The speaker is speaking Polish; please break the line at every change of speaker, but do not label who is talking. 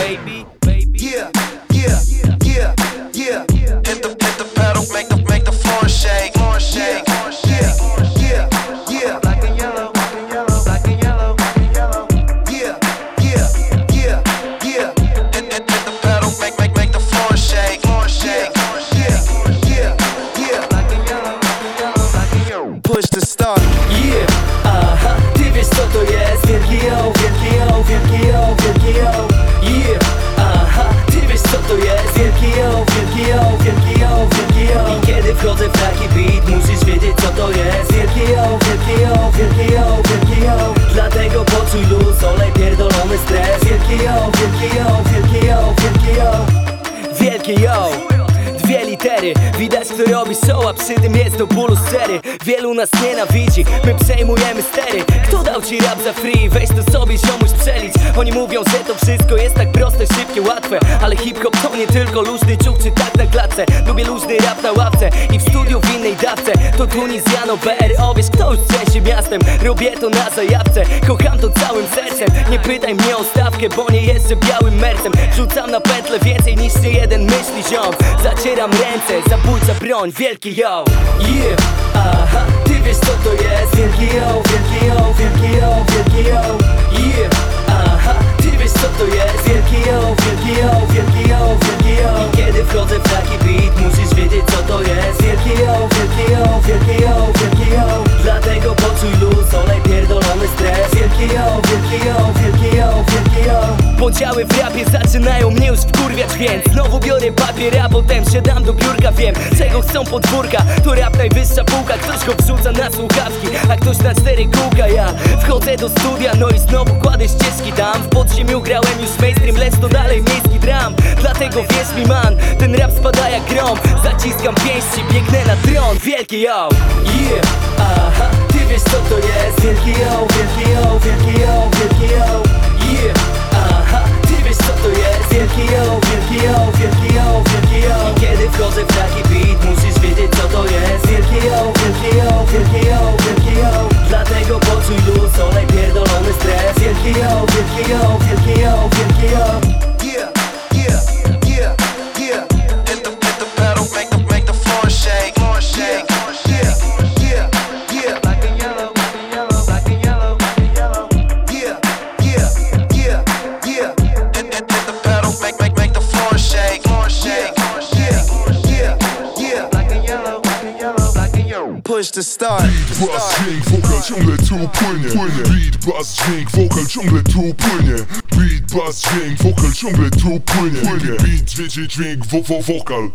baby, baby.
Yeah, yeah, yeah, yeah.
Hit the, hit the pedal, make the, make the floor shake. Floor shake.
Yeah, yeah, yeah.
Black and yellow, black and yellow, black and yellow, black and yellow.
Yeah, yeah, yeah, yeah.
Hit, hit, hit the pedal, make, make, make the floor shake. Floor shake.
Yeah, yeah, yeah.
Black and yellow, black and yellow, black and yellow.
Push the start.
Yeah, Tokyo. Kto robi show, a przy tym jest do bólu sery. Wielu nas nienawidzi, my przejmujemy stery. Kto dał ci rap za free? Weź to sobie ziomuś przelić Oni mówią, że to wszystko jest tak proste, szybkie, łatwe. Ale hip-hop to nie tylko luźny ciuch czy tak na klatce. Lubię luźny rap na ławce i w studiu w innej dawce. To Tunizjano, BRO, wiesz kto już trzęsie miastem. Robię to na zajawce, kocham to całym sercem. Nie pytaj mnie o stawkę, bo nie jeżdżę białym mercem. Rzucam na pętlę więcej niż nie jeden myśli ziom. Zacieram ręce, zabójca broń, wielki yo. Yeah, aha, ty wiesz co to jest. Wielki yo, wielki yo, wielki yo, wielki yo. Yeah, aha, ty wiesz co to jest. Wielki yo, wielki yo, wielki yo, wielki yo. I kiedy wchodzę w taki Podziały w rapie zaczynają mnie już wkurwiać Więc znowu biorę papier, a potem siadam do biurka. Wiem czego chcą podwórka To rap najwyższa półka. Ktoś go wrzuca na słuchawki A ktoś na cztery kółka. Ja wchodzę do studia No i znowu kładę ścieżki tam. W podziemiu grałem już mainstream Lecz to dalej miejski dram. Dlatego wierz mi man Ten rap spada jak grom. Zaciskam pięści Biegnę na tron. Wielki yo. Yeah. Aha. Ty wiesz co to jest? Wielki yo Wielki yo Wielki yo
Push the start.
Bas, dźwięk, wokal ciągle tu płynie Beat, bas, dźwięk, wokal ciągle tu płynie Beat, bas, dźwięk, wokal ciągle tu płynie Beat, wiecie, dźwięk, wo, wo, wokal